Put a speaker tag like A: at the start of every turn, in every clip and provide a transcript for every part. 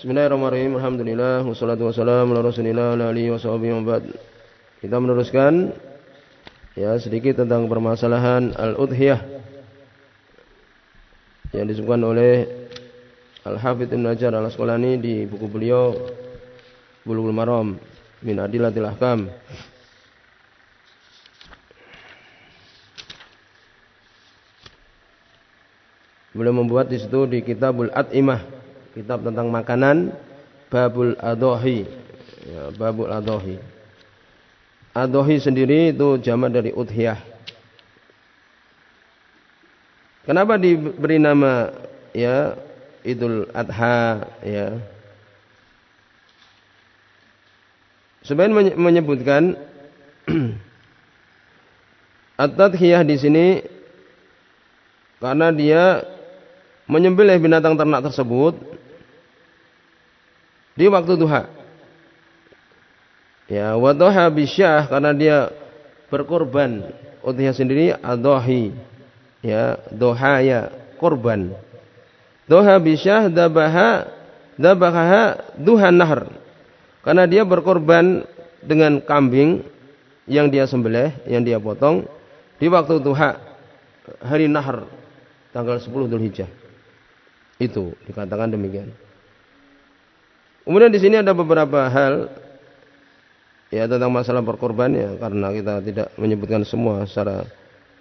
A: Bismillahirrahmanirrahim. Alhamdulillah wassalatu wassalamu ala Rasulillah washabihi wa ba'd. Kita meneruskan ya sedikit tentang permasalahan al-udhiyah yang disebutkan oleh Al-Hafidz Ibnu Hajar Al-Asqalani di buku beliau Bulughul Maram min Adillatil Ahkam. Beliau membuat di situ di Kitabul At'imah kitab tentang makanan babul adohi ya, babul adohi adohi sendiri itu jamak dari udhiyah. Kenapa diberi nama ya idul adha ya? Sebenarnya menyebutkan at-tadhiyah di sini karena dia menyembelih binatang ternak tersebut di waktu duha. Ya, wadoha bisyah karena dia berkorban. Udhiyah sendiri adohi. Ya, dohaya korban. Doha bisyah dabaha dabaha duha nahr. Karena dia berkorban dengan kambing yang dia sembelih, yang dia potong di waktu duha hari nahr tanggal 10 Dzulhijjah. Itu dikatakan demikian. Kemudian di sini ada beberapa hal ya tentang masalah berkorban ya karena kita tidak menyebutkan semua secara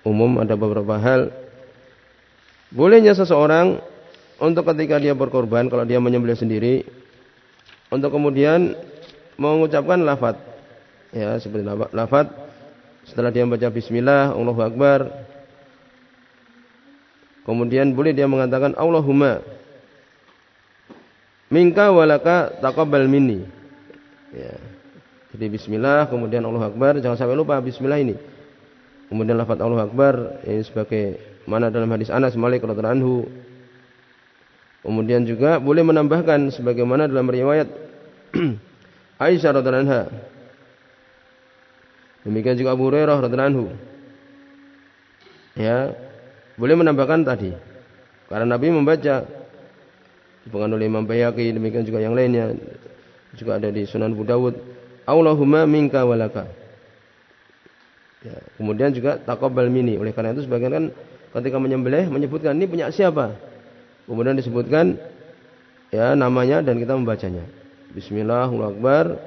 A: umum ada beberapa hal. Bolehnya seseorang untuk ketika dia berkorban kalau dia menyembelih sendiri untuk kemudian mengucapkan lafaz ya seperti lafaz setelah dia membaca bismillah Allahu akbar. Kemudian boleh dia mengatakan Allahumma Minka walaka taqabbal minni. Ya. Jadi bismillah, kemudian Allah Akbar, jangan sampai lupa bismillah ini. Kemudian lafaz Allah Akbar ini sebagai mana dalam hadis Anas Malik radhiyallahu anhu. Kemudian juga boleh menambahkan sebagaimana dalam riwayat Aisyah radhiyallahu anha. Demikian juga Abu Hurairah radhiyallahu anhu. Ya, boleh menambahkan tadi. Karena Nabi membaca Dipengaruhi oleh Imam Bayaki demikian juga yang lainnya juga ada di Sunan Abu. Allahumma minka walaka. Ya, kemudian juga taqabbal mini. Oleh karena itu sebagian kan ketika menyembelih menyebutkan ini punya siapa? Kemudian disebutkan ya namanya dan kita membacanya. Bismillahirrahmanirrahim.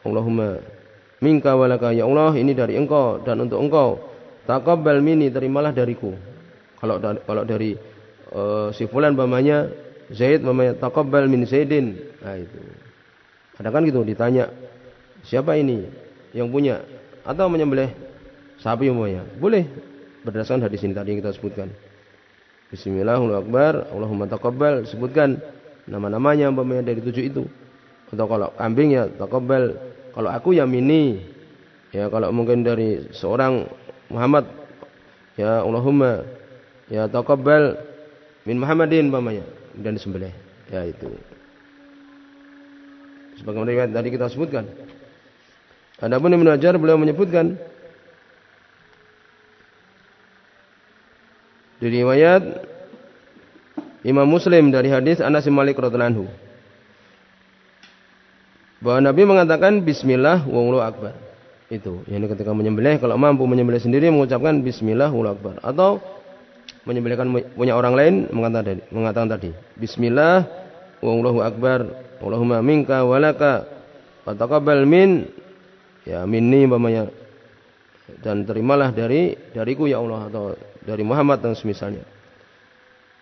A: Allahumma minka walaka ya Allah ini dari engkau dan untuk engkau. Taqabbal mini terimalah dariku. Kalau dari, kalau dari uh, si fulan bamanya Zaid mamanya taqabbal min Zaidin. Nah itu. Ada kan gitu ditanya, siapa ini yang punya atau menyembelih sapi umpamanya? Boleh berdasarkan hadis ini tadi yang kita sebutkan. Bismillahirrahmanirrahim. Allahumma taqabbal sebutkan nama-namanya umpamanya dari tujuh itu. Atau kalau kambing ya taqabbal. Kalau aku ya mini. Ya kalau mungkin dari seorang Muhammad ya Allahumma ya taqabbal min Muhammadin umpamanya dan disembelih. Ya itu. Sebagaimana riwayat tadi kita sebutkan. Adapun Ibnu Hajar beliau menyebutkan di riwayat Imam Muslim dari hadis Anas bin Malik radhiyallahu bahwa Nabi mengatakan bismillah wallahu akbar. Itu, yakni ketika menyembelih kalau mampu menyembelih sendiri mengucapkan bismillah wallahu akbar atau menyembelihkan punya orang lain mengatakan tadi, mengatakan tadi Bismillah Allahu Akbar Allahumma minka walaka Fataqabbal min ya minni umpamanya dan terimalah dari dariku ya Allah atau dari Muhammad dan semisalnya.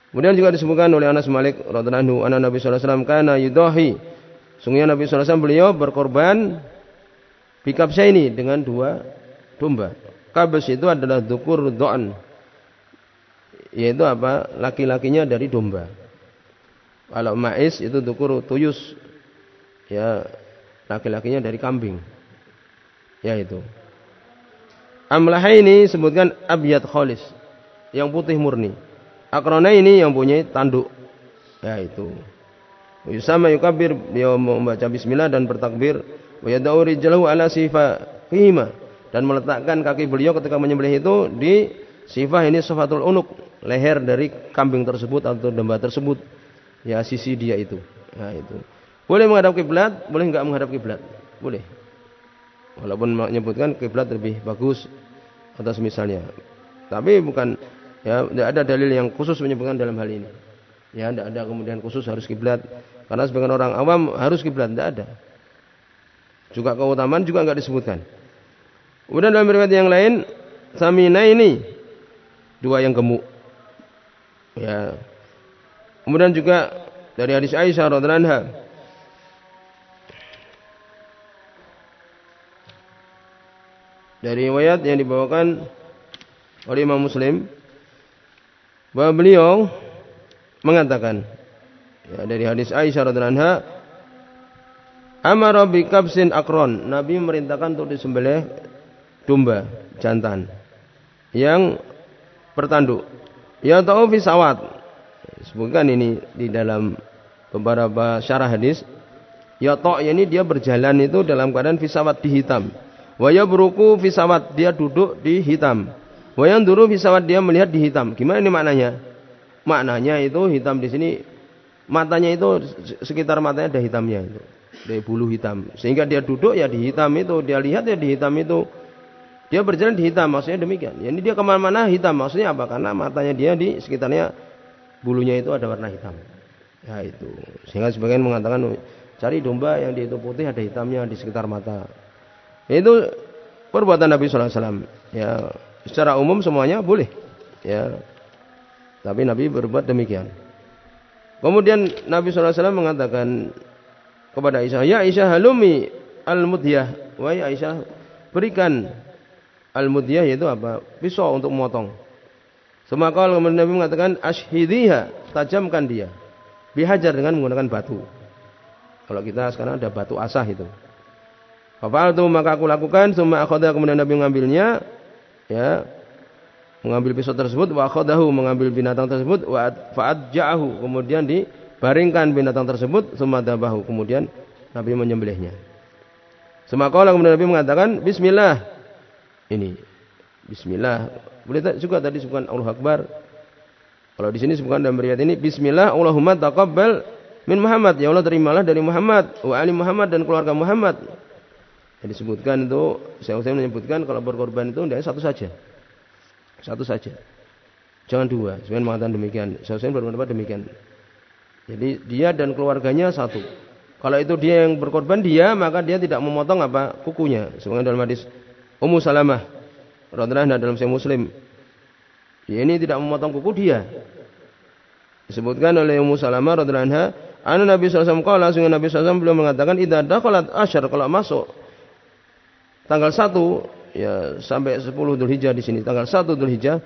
A: Kemudian juga disebutkan oleh Anas Malik radhiyallahu anhu Nabi sallallahu alaihi wasallam kana yudahi. Sungguhnya Nabi sallallahu alaihi wasallam beliau berkorban bikabsa ini dengan dua domba. Kabas itu adalah dukur do'an yaitu apa? Laki-lakinya dari domba. Kalau mais itu tukur tuyus. Ya laki-lakinya dari kambing. Ya itu. Amlah ini sebutkan abiyat kholis yang putih murni. Akrona ini yang punya tanduk. Ya itu. Yusama yukabir. Dia membaca bismillah dan bertakbir. Wa yad'u rijlahu ala sifahima dan meletakkan kaki beliau ketika menyembelih itu di sifah ini sifatul unuk leher dari kambing tersebut atau domba tersebut ya sisi dia itu nah itu Boleh menghadap kiblat, boleh enggak menghadap kiblat. Boleh. Walaupun menyebutkan kiblat lebih bagus atau semisalnya. Tapi bukan ya tidak ada dalil yang khusus menyebutkan dalam hal ini. Ya, tidak ada kemudian khusus harus kiblat. Karena sebagian orang awam harus kiblat, tidak ada. Juga keutamaan juga enggak disebutkan. Kemudian dalam riwayat yang lain, samina ini dua yang gemuk. Ya. Kemudian juga dari hadis Aisyah radhiyallahu anha. Dari riwayat yang dibawakan oleh Imam Muslim bahwa beliau mengatakan ya, dari hadis Aisyah radhiyallahu anha Amara bi akron. Nabi merintahkan untuk disembelih domba jantan yang bertanduk ya tahu fisawat sebutkan ini di dalam beberapa syarah hadis ya tok ini dia berjalan itu dalam keadaan fisawat dihitam Waya beruku fisawat dia duduk di hitam. Wayang dulu fisawat dia melihat di hitam. Gimana ini maknanya? Maknanya itu hitam di sini matanya itu sekitar matanya ada hitamnya itu. Dari bulu hitam. Sehingga dia duduk ya di hitam itu. Dia lihat ya di hitam itu. Dia berjalan di hitam. Maksudnya demikian. Ya, ini dia ke mana-mana hitam. Maksudnya apa? Karena matanya dia di sekitarnya bulunya itu ada warna hitam. Ya itu. Sehingga sebagian mengatakan cari domba yang di itu putih ada hitamnya di sekitar mata. Itu perbuatan Nabi wasallam. Ya, secara umum semuanya boleh. Ya. Tapi Nabi berbuat demikian. Kemudian Nabi wasallam mengatakan kepada Aisyah, "Ya Aisyah, halumi al-mudyah." Wahai Aisyah, berikan al-mudyah yaitu apa? Pisau untuk memotong. Semaka kemudian Nabi mengatakan, "Ashhidiha," tajamkan dia. Bihajar dengan menggunakan batu. Kalau kita sekarang ada batu asah itu. Fa'altu maka aku lakukan, summa akhadha kemudian Nabi mengambilnya, ya. Mengambil pisau tersebut wa akhadahu mengambil binatang tersebut wa fa'adja'ahu kemudian dibaringkan binatang tersebut summa dabahu kemudian Nabi menyembelihnya. Semakala kemudian Nabi mengatakan bismillah. Ini bismillah. Boleh juga tadi sebutkan Allah Akbar. Kalau di sini sebutkan dalam riwayat ini bismillah Allahumma taqabbal min Muhammad. Ya Allah terimalah dari Muhammad wa ali Muhammad dan keluarga Muhammad. Yang disebutkan itu, saya saya menyebutkan kalau berkorban itu tidak satu saja. Satu saja. Jangan dua. Sebenarnya mengatakan demikian. Saya saya berpendapat demikian. Jadi dia dan keluarganya satu. Kalau itu dia yang berkorban dia, maka dia tidak memotong apa kukunya. Sebenarnya dalam hadis Ummu Salamah radhiyallahu dalam Sahih Muslim. Ya, ini tidak memotong kuku dia. Disebutkan oleh Ummu Salamah radhiyallahu anha, Anu Nabi SAW kala, sehingga Nabi SAW belum mengatakan, Idza dakhalat asyar, kalau masuk. Tanggal 1 ya sampai 10 Dzulhijjah di sini. Tanggal 1 Dzulhijjah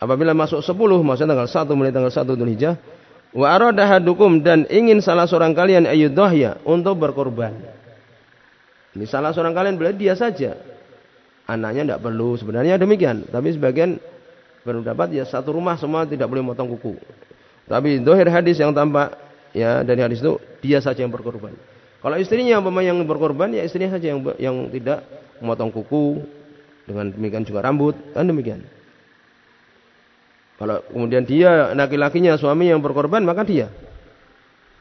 A: apabila masuk 10 maksudnya tanggal 1 mulai tanggal 1 Dzulhijjah wa arada hadukum dan ingin salah seorang kalian ayyudhya untuk berkorban salah seorang kalian berarti dia saja anaknya tidak perlu sebenarnya demikian tapi sebagian berpendapat ya satu rumah semua tidak boleh motong kuku tapi dohir hadis yang tampak ya dari hadis itu dia saja yang berkorban kalau istrinya yang berkorban ya istrinya saja yang yang tidak memotong kuku dengan demikian juga rambut kan demikian. Kalau kemudian dia laki-lakinya suami yang berkorban maka dia.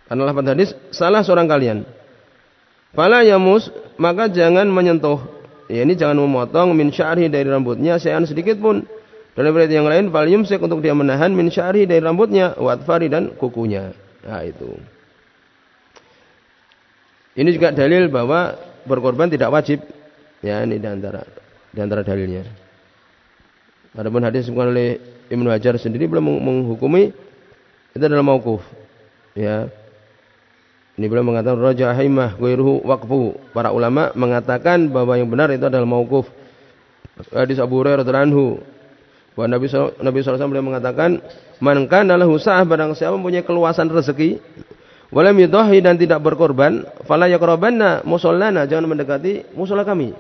A: Karena lafaz hadis salah seorang kalian. Fala yamus maka jangan menyentuh. Ya ini jangan memotong min sya'ri dari rambutnya sean sedikit pun. Dalam riwayat yang lain fal yumsik untuk dia menahan min sya'ri dari rambutnya wa dan kukunya. Nah itu. Ini juga dalil bahwa berkorban tidak wajib. Ya, ini di antara dalilnya. Adapun hadis disebutkan oleh Ibnu Hajar sendiri belum menghukumi itu adalah mauquf. Ya. Ini belum mengatakan raja haimah ghairuhu waqfu. Para ulama mengatakan bahwa yang benar itu adalah mauquf. Hadis Abu Hurairah anhu bahwa Nabi Nabi SAW beliau mengatakan man kana lahu sa'ah barang siapa mempunyai keluasan rezeki Walam yudahi dan tidak berkorban, fala yaqrabanna musallana, jangan mendekati musola kami.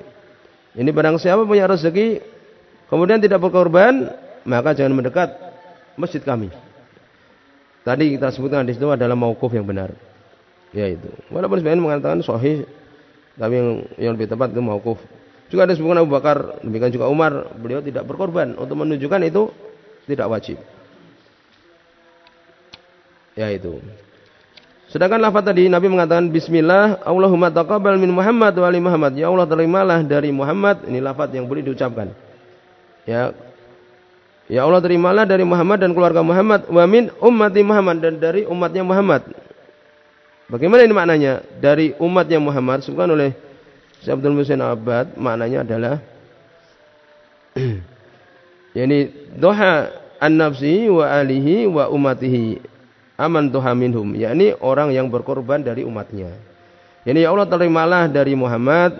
A: Ini barang siapa punya rezeki kemudian tidak berkorban, maka jangan mendekat masjid kami. Tadi kita sebutkan di situ adalah mauquf yang benar. Ya itu. Walaupun sebagian mengatakan sahih, tapi yang, yang lebih tepat itu mauquf. Juga ada sebutkan Abu Bakar, demikian juga Umar, beliau tidak berkorban untuk menunjukkan itu tidak wajib. Ya itu. Sedangkan lafaz tadi Nabi mengatakan bismillah, Allahumma taqabbal min Muhammad wa ali Muhammad. Ya Allah terimalah dari Muhammad. Ini lafaz yang boleh diucapkan. Ya. Ya Allah terimalah dari Muhammad dan keluarga Muhammad wa min ummati Muhammad dan dari umatnya Muhammad. Bagaimana ini maknanya? Dari umatnya Muhammad sebutkan oleh Syekh Abdul Musin Abad maknanya adalah yani doha an-nafsi wa alihi wa umatihi aman tuha minhum yakni orang yang berkorban dari umatnya. Yani ya Allah terimalah dari Muhammad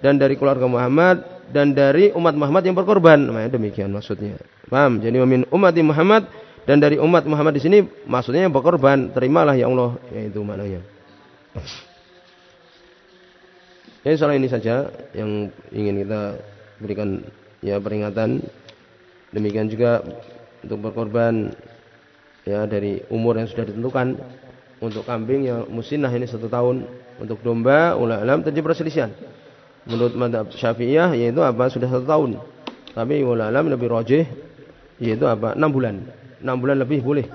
A: dan dari keluarga Muhammad dan dari umat Muhammad yang berkorban. Nah, demikian maksudnya. Paham? Jadi min umati Muhammad dan dari umat Muhammad di sini maksudnya yang berkorban terimalah ya Allah yaitu maknanya. Ya soal ini saja yang ingin kita berikan ya peringatan. Demikian juga untuk berkorban ya dari umur yang sudah ditentukan. Untuk kambing yang musinah ini satu tahun. Untuk domba ulah alam terjadi perselisihan. Menurut madhab syafi'iyah yaitu apa sudah satu tahun. Tapi ulah alam lebih rojih yaitu apa enam bulan enam bulan lebih boleh.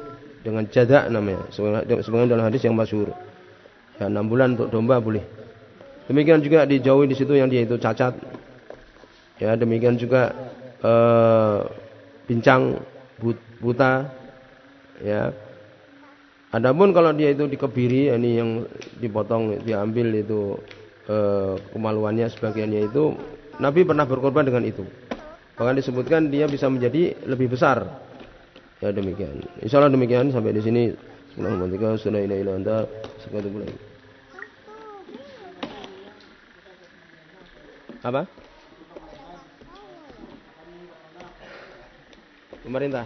A: Dengan jadak namanya. Sebenarnya dalam hadis yang masyhur. Ya enam bulan untuk domba boleh. Demikian juga dijauhi di situ yang dia itu cacat. Ya demikian juga eh, bincang buta. Ya. Adapun kalau dia itu dikebiri ini yang dipotong diambil itu e, kemaluannya sebagiannya itu Nabi pernah berkorban dengan itu. Bahkan disebutkan dia bisa menjadi lebih besar ya demikian. Insya Allah demikian. Sampai di sini. Bismillahirrahmanirrahim apa? Pemerintah.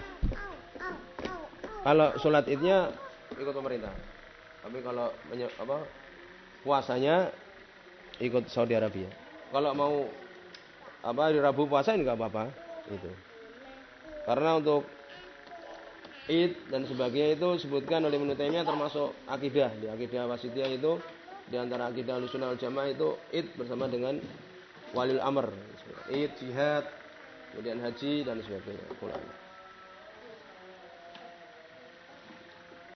A: Kalau sholat idnya ikut pemerintah. Tapi kalau apa puasanya ikut Saudi Arabia. Kalau mau apa di Rabu puasa nggak apa-apa. Itu. Karena untuk id dan sebagainya itu sebutkan oleh Ibnu termasuk akidah. Di akidah wasitiyah itu di antara akidah Ahlussunnah Jamaah itu id bersama dengan walil amr. Id jihad kemudian haji dan sebagainya